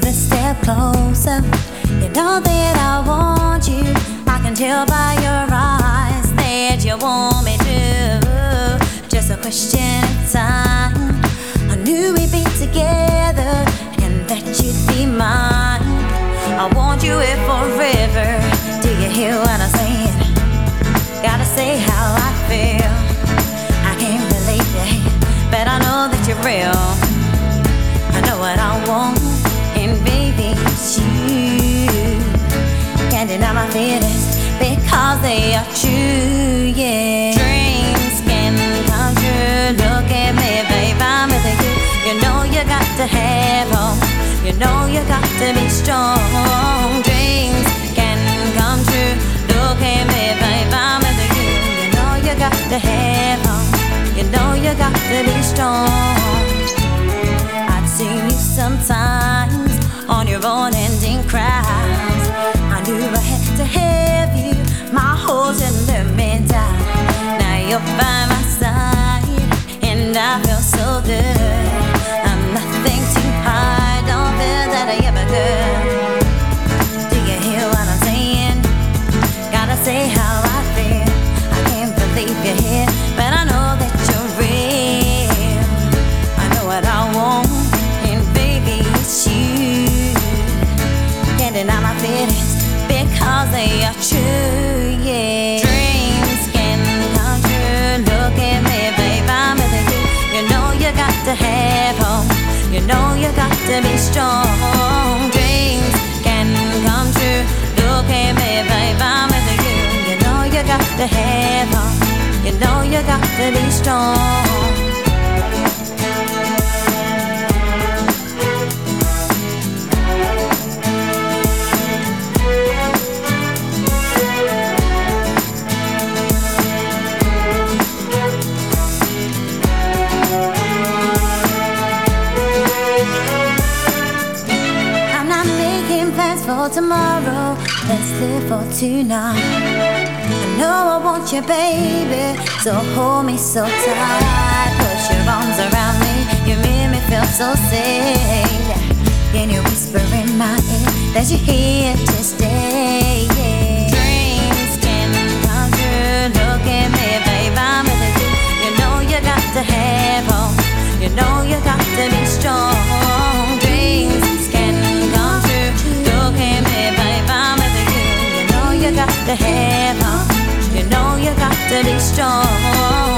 closer. You know that I want you. I can tell by your eyes that you want me to. Just a question of time. I knew we'd be together and that you'd be mine. I want you here forever. Do you hear what I'm saying? Gotta say how I feel. I can't believe it, but I know that you're real. I know what I want, Can't deny my feelings because they are true, yeah. Dreams can come true. Look at me, babe, I'm with you. You know you got to have hope. You know you got to be strong. Dreams can come true. Look at me, babe, I'm with you. You know you got to have hope. You know you got to be strong. I've seen you sometimes and I feel so good. I'm nothing too hard, don't feel that I ever could. Do you hear what I'm saying? Gotta say how I feel. I can't believe you're here, but I know that you're real. I know what I want, and baby, it's you. Can't deny my feelings because they are true, strong. Dreams can come true. Look I'm with you. You know you got to. You know you got to be strong. For tomorrow. Let's live for tonight. I know I want you, baby. So hold me so tight. Put your arms around me. You make me feel so safe. Can you whisper in my ear that you're here to You know you got to. You know you got to be strong.